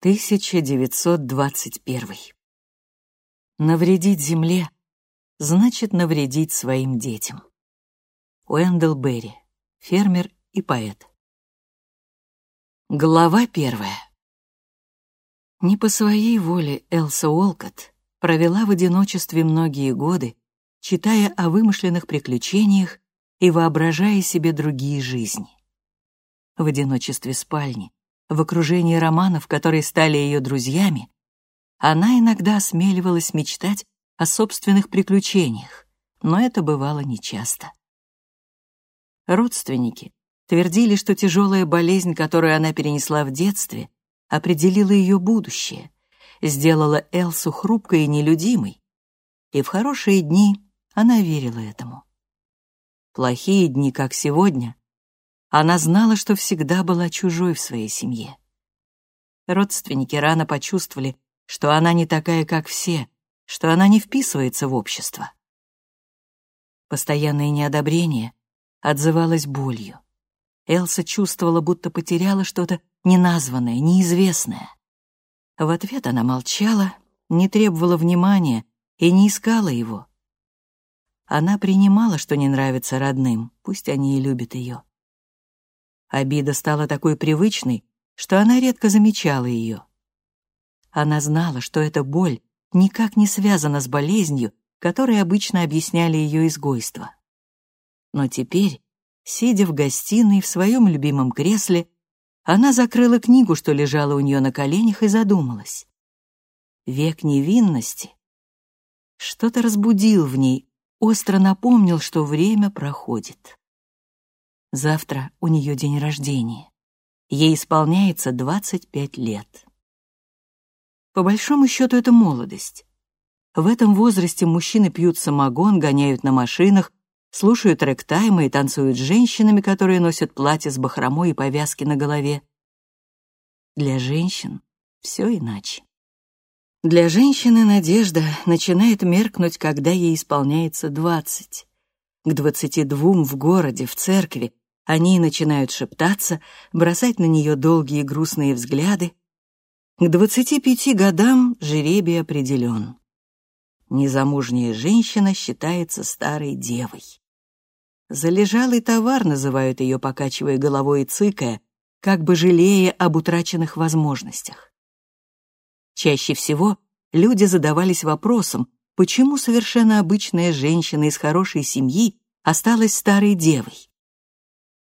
1921. Навредить земле значит навредить своим детям. Уэндел Берри, фермер и поэт. Глава первая. Не по своей воле Элса Уолкотт провела в одиночестве многие годы, читая о вымышленных приключениях и воображая себе другие жизни. В одиночестве спальни, в окружении романов, которые стали ее друзьями, она иногда осмеливалась мечтать о собственных приключениях, но это бывало нечасто. Родственники твердили, что тяжелая болезнь, которую она перенесла в детстве, определила ее будущее, сделала Элсу хрупкой и нелюдимой, и в хорошие дни она верила этому. Плохие дни, как сегодня, она знала, что всегда была чужой в своей семье. Родственники рано почувствовали, что она не такая, как все, что она не вписывается в общество. Постоянное неодобрение отзывалось болью. Элса чувствовала, будто потеряла что-то неназванное, неизвестное. В ответ она молчала, не требовала внимания и не искала его. Она принимала, что не нравится родным, пусть они и любят ее. Обида стала такой привычной, что она редко замечала ее. Она знала, что эта боль никак не связана с болезнью, которой обычно объясняли ее изгойство. Но теперь, сидя в гостиной в своем любимом кресле, она закрыла книгу, что лежала у нее на коленях, и задумалась. Век невинности что-то разбудил в ней, остро напомнил, что время проходит. Завтра у нее день рождения. Ей исполняется 25 лет. По большому счету это молодость. В этом возрасте мужчины пьют самогон, гоняют на машинах, слушают рэктаймы и танцуют с женщинами, которые носят платья с бахромой и повязки на голове. Для женщин все иначе. Для женщины надежда начинает меркнуть, когда ей исполняется двадцать. К двадцати двум в городе, в церкви, они начинают шептаться, бросать на нее долгие грустные взгляды. К двадцати пяти годам жеребий определен. Незамужняя женщина считается старой девой. Залежалый товар называют ее, покачивая головой и цыкая, как бы жалея об утраченных возможностях. Чаще всего люди задавались вопросом, почему совершенно обычная женщина из хорошей семьи осталась старой девой.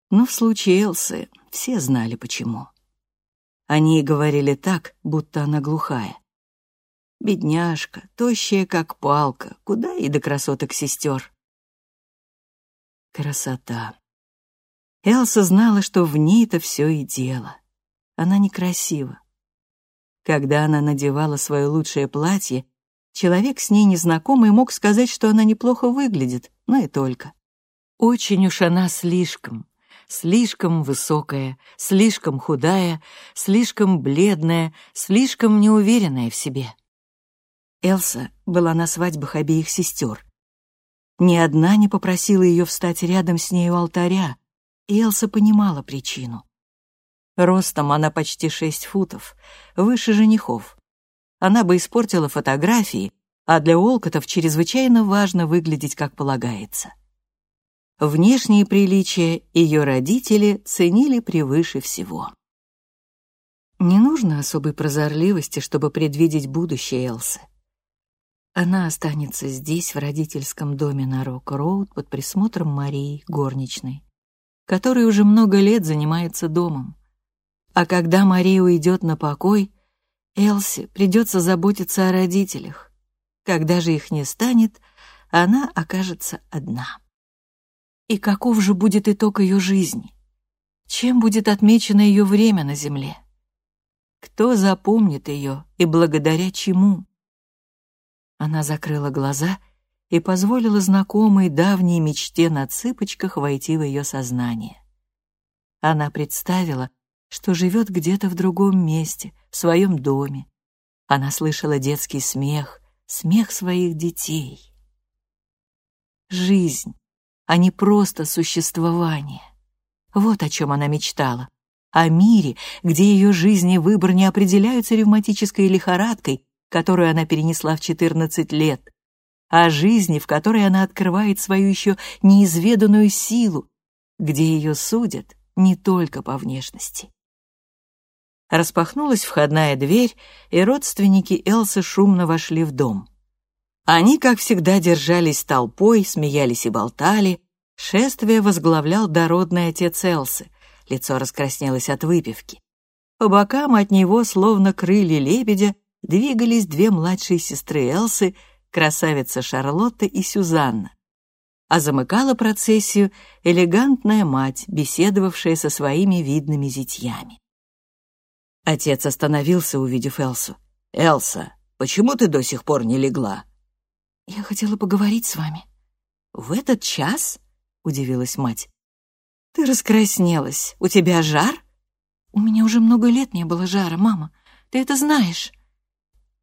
Но в случае Элсы все знали почему. Они говорили так, будто она глухая. Бедняжка, тощая как палка, куда и до красоток сестер. Красота. Элса знала, что в ней-то все и дело. Она некрасива. Когда она надевала свое лучшее платье, человек с ней незнакомый мог сказать, что она неплохо выглядит, но и только. Очень уж она слишком, слишком высокая, слишком худая, слишком бледная, слишком неуверенная в себе. Элса была на свадьбах обеих сестер. Ни одна не попросила ее встать рядом с ней у алтаря, и Элса понимала причину. Ростом она почти шесть футов, выше женихов. Она бы испортила фотографии, а для Олкотов чрезвычайно важно выглядеть как полагается. Внешние приличия ее родители ценили превыше всего. Не нужно особой прозорливости, чтобы предвидеть будущее Элсы. Она останется здесь, в родительском доме на Рок-Роуд, под присмотром Марии, горничной, которая уже много лет занимается домом. А когда Мария уйдет на покой, Элси придется заботиться о родителях. Когда же их не станет, она окажется одна. И каков же будет итог ее жизни? Чем будет отмечено ее время на земле? Кто запомнит ее и благодаря чему? Она закрыла глаза и позволила знакомой давней мечте на цыпочках войти в ее сознание. Она представила, что живет где-то в другом месте, в своем доме. Она слышала детский смех, смех своих детей. Жизнь а не просто существование. Вот о чем она мечтала. о мире, где ее жизнь и выбор не определяются ревматической лихорадкой, которую она перенесла в 14 лет, о жизни, в которой она открывает свою еще неизведанную силу, где ее судят не только по внешности. Распахнулась входная дверь, и родственники Элсы шумно вошли в дом. Они, как всегда, держались толпой, смеялись и болтали. Шествие возглавлял дородный отец Элсы. Лицо раскраснелось от выпивки. По бокам от него, словно крылья лебедя, двигались две младшие сестры Элсы, красавица Шарлотта и Сюзанна. А замыкала процессию элегантная мать, беседовавшая со своими видными зятьями. Отец остановился, увидев Элсу. «Элса, почему ты до сих пор не легла?» «Я хотела поговорить с вами». «В этот час?» — удивилась мать. «Ты раскраснелась. У тебя жар?» «У меня уже много лет не было жара, мама. Ты это знаешь».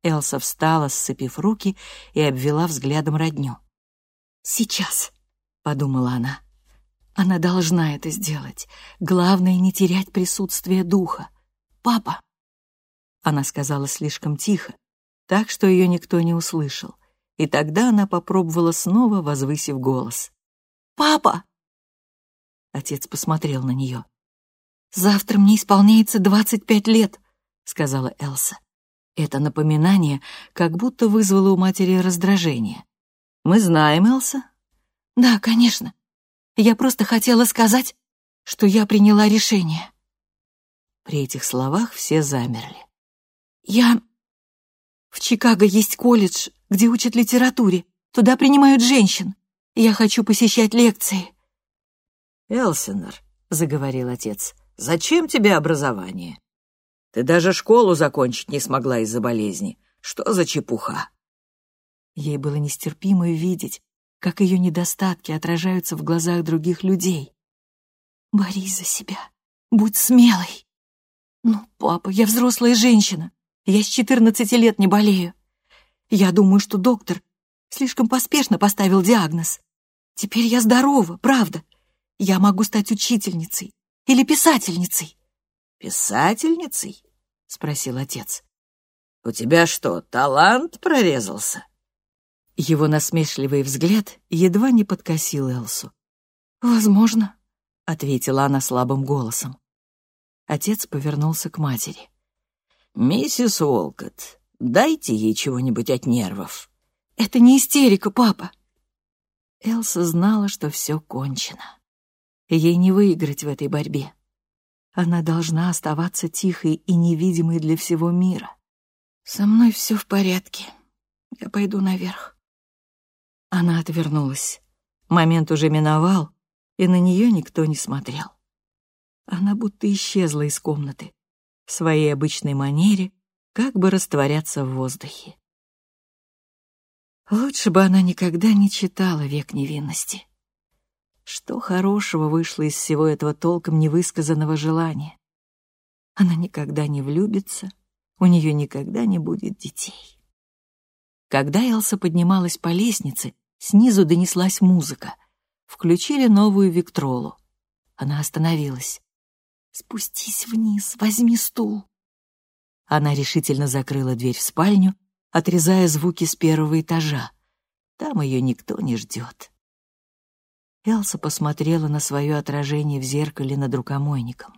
Элса встала, сцепив руки, и обвела взглядом родню. «Сейчас», — подумала она. «Она должна это сделать. Главное — не терять присутствие духа. Папа!» Она сказала слишком тихо, так что ее никто не услышал и тогда она попробовала снова, возвысив голос. «Папа!» Отец посмотрел на нее. «Завтра мне исполняется двадцать пять лет», — сказала Элса. Это напоминание как будто вызвало у матери раздражение. «Мы знаем, Элса?» «Да, конечно. Я просто хотела сказать, что я приняла решение». При этих словах все замерли. «Я... В Чикаго есть колледж, где учат литературе. Туда принимают женщин. Я хочу посещать лекции». «Элсинор», — заговорил отец, — «зачем тебе образование? Ты даже школу закончить не смогла из-за болезни. Что за чепуха?» Ей было нестерпимо видеть, как ее недостатки отражаются в глазах других людей. «Борись за себя. Будь смелой». «Ну, папа, я взрослая женщина. Я с четырнадцати лет не болею. Я думаю, что доктор слишком поспешно поставил диагноз. Теперь я здорова, правда. Я могу стать учительницей или писательницей. Писательницей? спросил отец. У тебя что, талант прорезался? Его насмешливый взгляд едва не подкосил Элсу. «Возможно», — ответила она слабым голосом. Отец повернулся к матери. «Миссис Уолкотт, Дайте ей чего-нибудь от нервов». «Это не истерика, папа». Элса знала, что все кончено. Ей не выиграть в этой борьбе. Она должна оставаться тихой и невидимой для всего мира. «Со мной все в порядке. Я пойду наверх». Она отвернулась. Момент уже миновал, и на нее никто не смотрел. Она будто исчезла из комнаты. В своей обычной манере как бы растворяться в воздухе. Лучше бы она никогда не читала «Век невинности». Что хорошего вышло из всего этого толком невысказанного желания? Она никогда не влюбится, у нее никогда не будет детей. Когда Элса поднималась по лестнице, снизу донеслась музыка. Включили новую Виктролу. Она остановилась. «Спустись вниз, возьми стул», она решительно закрыла дверь в спальню, отрезая звуки с первого этажа. Там ее никто не ждет. Элса посмотрела на свое отражение в зеркале над рукомойником.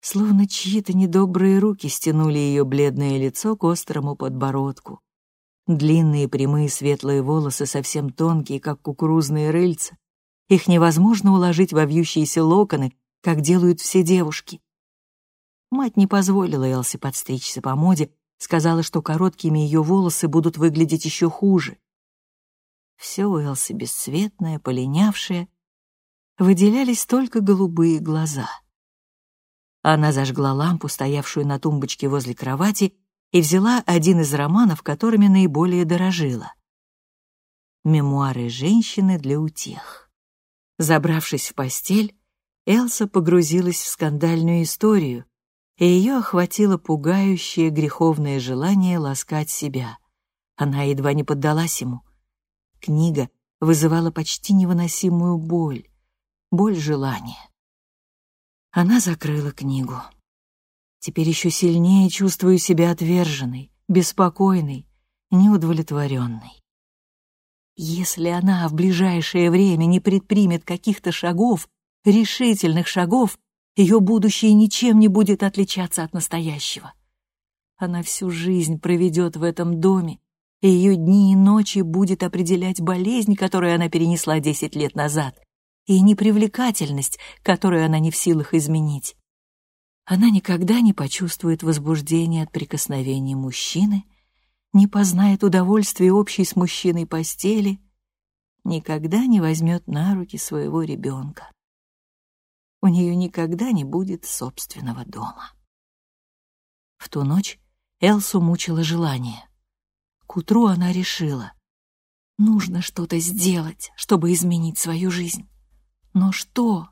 Словно чьи-то недобрые руки стянули ее бледное лицо к острому подбородку. Длинные прямые светлые волосы совсем тонкие, как кукурузные рыльца. Их невозможно уложить во вьющиеся локоны, как делают все девушки. Мать не позволила Элси подстричься по моде, сказала, что короткими ее волосы будут выглядеть еще хуже. Все у Элси бесцветное, полинявшее. Выделялись только голубые глаза. Она зажгла лампу, стоявшую на тумбочке возле кровати, и взяла один из романов, которыми наиболее дорожила. «Мемуары женщины для утех». Забравшись в постель, Элса погрузилась в скандальную историю, и ее охватило пугающее греховное желание ласкать себя. Она едва не поддалась ему. Книга вызывала почти невыносимую боль, боль желания. Она закрыла книгу. Теперь еще сильнее чувствую себя отверженной, беспокойной, неудовлетворенной. Если она в ближайшее время не предпримет каких-то шагов, решительных шагов, ее будущее ничем не будет отличаться от настоящего. Она всю жизнь проведет в этом доме, и ее дни и ночи будет определять болезнь, которую она перенесла десять лет назад, и непривлекательность, которую она не в силах изменить. Она никогда не почувствует возбуждения от прикосновения мужчины, не познает удовольствия общей с мужчиной постели, никогда не возьмет на руки своего ребенка. У нее никогда не будет собственного дома. В ту ночь Элсу мучило желание. К утру она решила, нужно что-то сделать, чтобы изменить свою жизнь. Но что?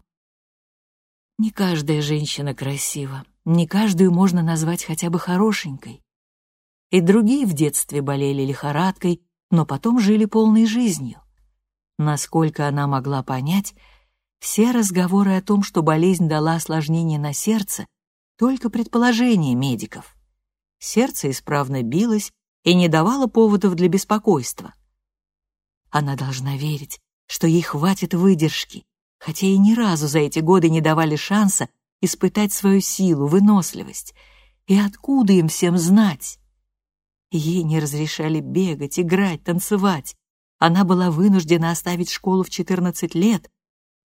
Не каждая женщина красива, не каждую можно назвать хотя бы хорошенькой. И другие в детстве болели лихорадкой, но потом жили полной жизнью. Насколько она могла понять, все разговоры о том, что болезнь дала осложнение на сердце, только предположения медиков. Сердце исправно билось, и не давала поводов для беспокойства. Она должна верить, что ей хватит выдержки, хотя и ни разу за эти годы не давали шанса испытать свою силу, выносливость. И откуда им всем знать? Ей не разрешали бегать, играть, танцевать. Она была вынуждена оставить школу в 14 лет,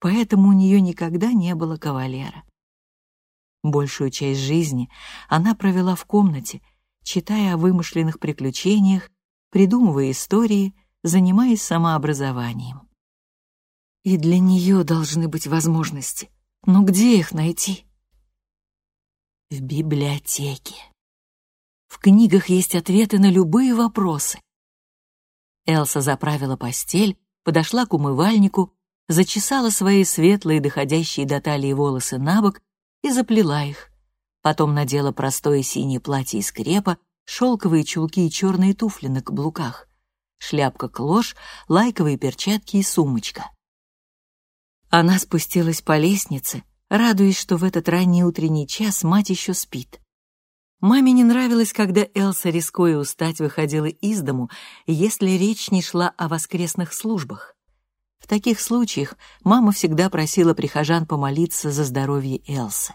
поэтому у нее никогда не было кавалера. Большую часть жизни она провела в комнате, читая о вымышленных приключениях, придумывая истории, занимаясь самообразованием. И для нее должны быть возможности. Но где их найти? В библиотеке. В книгах есть ответы на любые вопросы. Элса заправила постель, подошла к умывальнику, зачесала свои светлые, доходящие до талии волосы на бок и заплела их. Потом надела простое синее платье из крепа, шелковые чулки и черные туфли на каблуках, шляпка-клош, лайковые перчатки и сумочка. Она спустилась по лестнице, радуясь, что в этот ранний утренний час мать еще спит. Маме не нравилось, когда Элса, рискуя устать, выходила из дому, если речь не шла о воскресных службах. Таких случаях мама всегда просила прихожан помолиться за здоровье Элсы.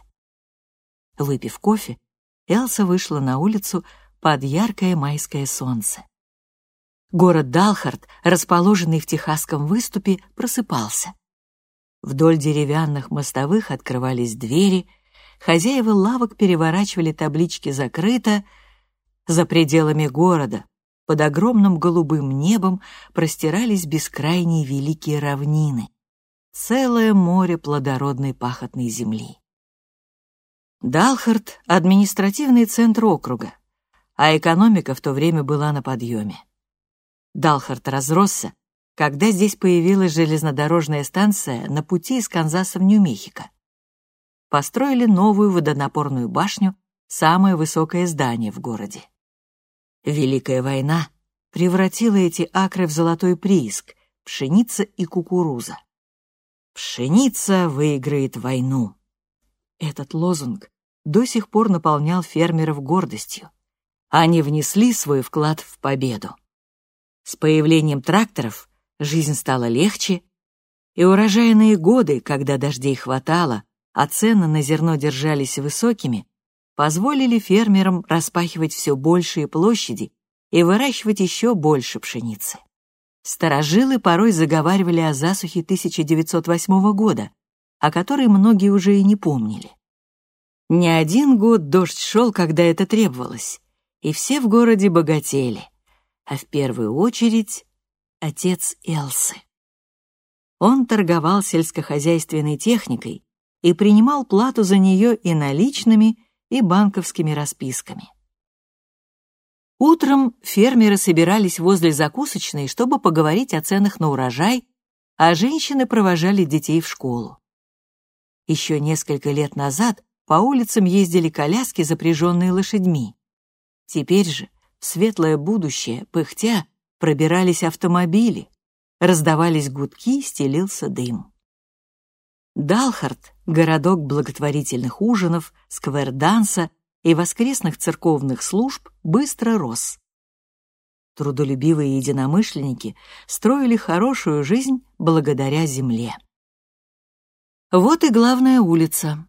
Выпив кофе, Элса вышла на улицу под яркое майское солнце. Город Далхард, расположенный в Техасском выступе, просыпался. Вдоль деревянных мостовых открывались двери, хозяева лавок переворачивали таблички «Закрыто», за пределами города, под огромным голубым небом простирались бескрайние великие равнины, целое море плодородной пахотной земли. Далхард — административный центр округа, а экономика в то время была на подъеме. Далхард разросся, когда здесь появилась железнодорожная станция на пути из Канзаса в Нью-Мехико. Построили новую водонапорную башню, самое высокое здание в городе. Великая война превратила эти акры в золотой прииск, пшеница и кукуруза. Пшеница выиграет войну. Этот лозунг до сих пор наполнял фермеров гордостью. Они внесли свой вклад в победу. С появлением тракторов жизнь стала легче, и урожайные годы, когда дождей хватало, а цены на зерно держались высокими, позволили фермерам распахивать все большие площади и выращивать еще больше пшеницы. Старожилы порой заговаривали о засухе 1908 года, о которой многие уже и не помнили. Не один год дождь шел, когда это требовалось, и все в городе богатели, а в первую очередь отец Элсы. Он торговал сельскохозяйственной техникой и принимал плату за нее и наличными, и банковскими расписками. Утром фермеры собирались возле закусочной, чтобы поговорить о ценах на урожай, а женщины провожали детей в школу. Еще несколько лет назад по улицам ездили коляски, запряженные лошадьми. Теперь же, в светлое будущее, пыхтя, пробирались автомобили, раздавались гудки, стелился дым. Далхард городок благотворительных ужинов, сквер-данса и воскресных церковных служб быстро рос. Трудолюбивые единомышленники строили хорошую жизнь благодаря земле. Вот и главная улица.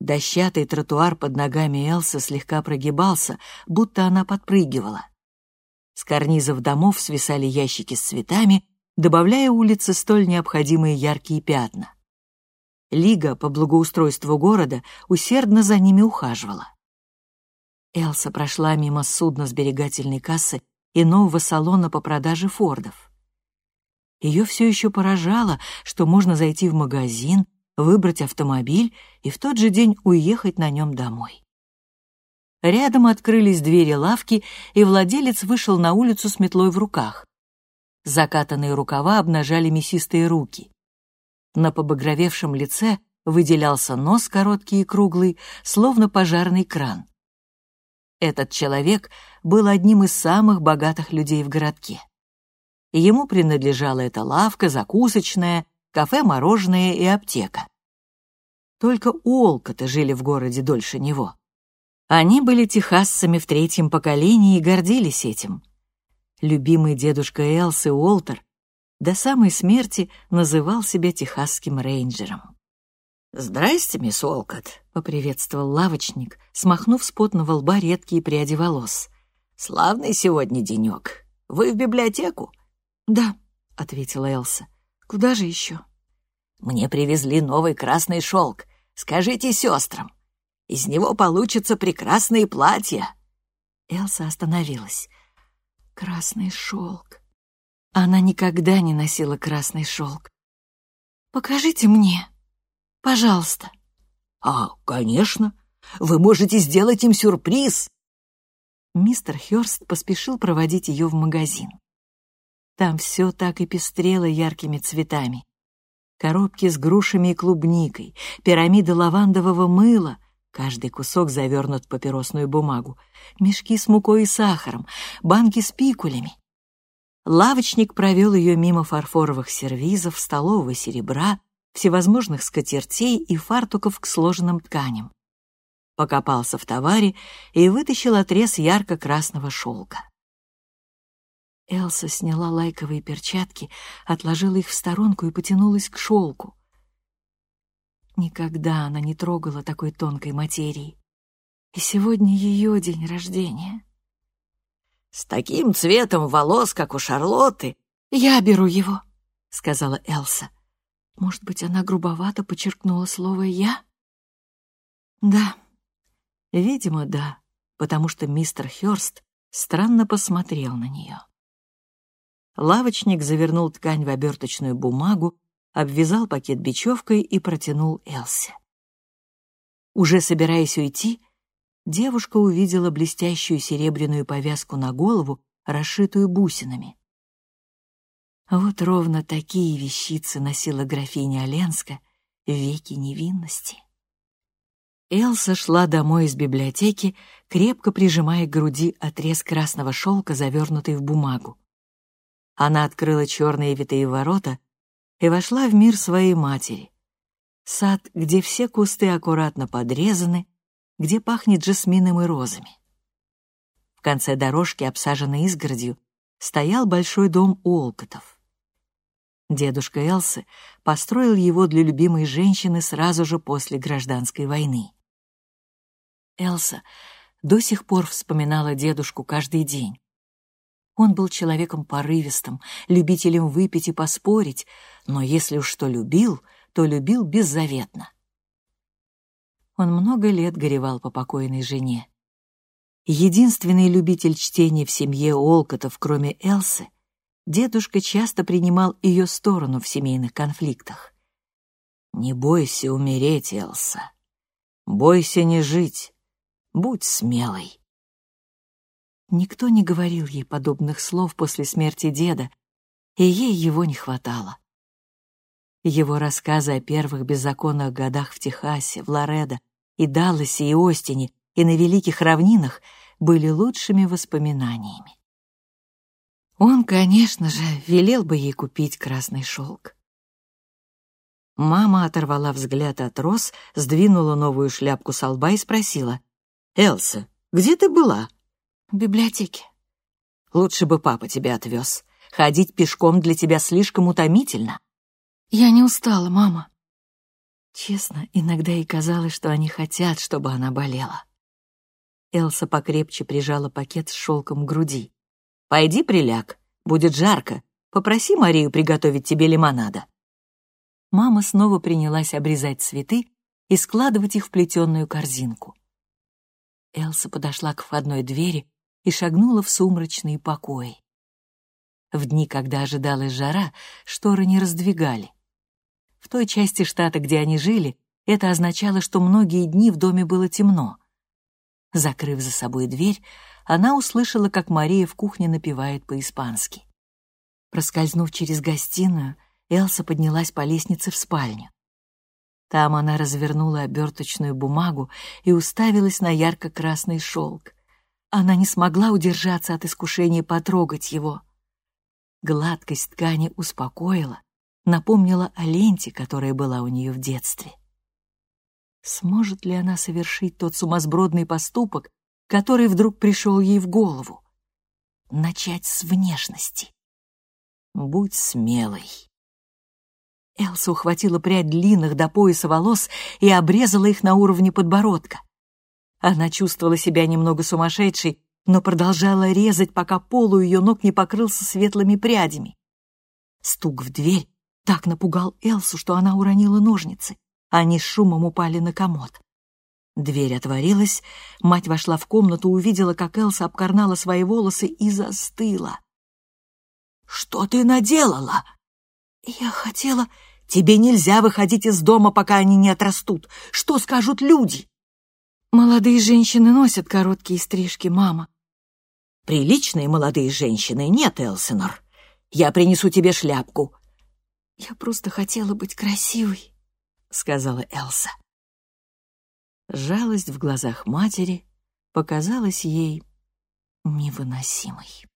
Дощатый тротуар под ногами Элсы слегка прогибался, будто она подпрыгивала. С карнизов домов свисали ящики с цветами, добавляя улице столь необходимые яркие пятна. Лига по благоустройству города усердно за ними ухаживала. Элса прошла мимо судно-сберегательной кассы и нового салона по продаже фордов. Ее все еще поражало, что можно зайти в магазин, выбрать автомобиль и в тот же день уехать на нем домой. Рядом открылись двери лавки, и владелец вышел на улицу с метлой в руках. Закатанные рукава обнажали мясистые руки. На побагровевшем лице выделялся нос короткий и круглый, словно пожарный кран. Этот человек был одним из самых богатых людей в городке. Ему принадлежала эта лавка, закусочная, кафе-мороженое и аптека. Только Уолкоты жили в городе дольше него. Они были техасцами в третьем поколении и гордились этим. Любимый дедушка Элсы Уолтер до самой смерти называл себя техасским рейнджером. «Здрасте, мисс Олкот», — поприветствовал лавочник, смахнув с потного лба редкие пряди волос. «Славный сегодня денек. Вы в библиотеку?» «Да», — ответила Элса. «Куда же еще?» «Мне привезли новый красный шелк. Скажите сестрам. Из него получатся прекрасные платья». Элса остановилась. «Красный шелк. Она никогда не носила красный шелк. «Покажите мне, пожалуйста». «А, конечно. Вы можете сделать им сюрприз». Мистер Хёрст поспешил проводить ее в магазин. Там все так и пестрело яркими цветами. Коробки с грушами и клубникой, пирамиды лавандового мыла, каждый кусок завернут в папиросную бумагу, мешки с мукой и сахаром, банки с пикулями. Лавочник провел ее мимо фарфоровых сервизов, столового серебра, всевозможных скатертей и фартуков к сложенным тканям. Покопался в товаре и вытащил отрез ярко-красного шелка. Элса сняла лайковые перчатки, отложила их в сторонку и потянулась к шелку. Никогда она не трогала такой тонкой материи. И сегодня ее день рождения. С таким цветом волос, как у Шарлотты. Я беру его, сказала Элса. Может быть, она грубовато подчеркнула слово «я»? Да, видимо, да, потому что мистер Хёрст странно посмотрел на нее. Лавочник завернул ткань в оберточную бумагу, обвязал пакет бечевкой и протянул Элсе. Уже собираясь уйти, девушка увидела блестящую серебряную повязку на голову, расшитую бусинами. Вот ровно такие вещицы носила графиня Оленска в веки невинности. Элса шла домой из библиотеки, крепко прижимая к груди отрез красного шелка, завернутый в бумагу. Она открыла черные витые ворота и вошла в мир своей матери. Сад, где все кусты аккуратно подрезаны, где пахнет жасмином и розами. В конце дорожки, обсаженной изгородью, стоял большой дом Уолкотов. Дедушка Элсы построил его для любимой женщины сразу же после гражданской войны. Элса до сих пор вспоминала дедушку каждый день. Он был человеком порывистым, любителем выпить и поспорить, но если уж что любил, то любил беззаветно. Он много лет горевал по покойной жене. Единственный любитель чтения в семье Олкотов, кроме Элсы, дедушка часто принимал ее сторону в семейных конфликтах. «Не бойся умереть, Элса. Бойся не жить. Будь смелой». Никто не говорил ей подобных слов после смерти деда, и ей его не хватало. Его рассказы о первых беззаконных годах в Техасе, в Лоредо, и Далласе, и Остине, и на Великих Равнинах были лучшими воспоминаниями. Он, конечно же, велел бы ей купить красный шелк. Мама оторвала взгляд от роз, сдвинула новую шляпку с лба и спросила. «Элса, где ты была?» «В библиотеке». «Лучше бы папа тебя отвез. Ходить пешком для тебя слишком утомительно». «Я не устала, мама». Честно, иногда ей казалось, что они хотят, чтобы она болела. Элса покрепче прижала пакет с шелком к груди. «Пойди приляг, будет жарко. Попроси Марию приготовить тебе лимонада» мама снова принялась обрезать цветы и складывать их в плетеную корзинку. Элса подошла к входной двери и шагнула в сумрачные покои. В дни, когда ожидалась жара, шторы не раздвигали. В той части штата, где они жили, это означало, что многие дни в доме было темно. Закрыв за собой дверь, она услышала, как Мария в кухне напевает по-испански. Проскользнув через гостиную, Элса поднялась по лестнице в спальню. Там она развернула оберточную бумагу и уставилась на ярко-красный шелк. Она не смогла удержаться от искушения потрогать его. Гладкость ткани успокоила, напомнила о ленте, которая была у нее в детстве. Сможет ли она совершить тот сумасбродный поступок, который вдруг пришел ей в голову? Начать с внешности. Будь смелой. Элса ухватила прядь длинных до пояса волос и обрезала их на уровне подбородка. Она чувствовала себя немного сумасшедшей, но продолжала резать, пока пол у ее ног не покрылся светлыми прядями. Стук в дверь так напугал Элсу, что она уронила ножницы. Они с шумом упали на комод. Дверь отворилась, мать вошла в комнату, увидела, как Элса обкорнала свои волосы и застыла. «Что ты наделала?» «Я хотела...» «Тебе нельзя выходить из дома, пока они не отрастут. Что скажут люди?» «Молодые женщины носят короткие стрижки, мама». «Приличные молодые женщины нет, Элсинор. Я принесу тебе шляпку». «Я просто хотела быть красивой», — сказала Элса. Жалость в глазах матери показалась ей невыносимой.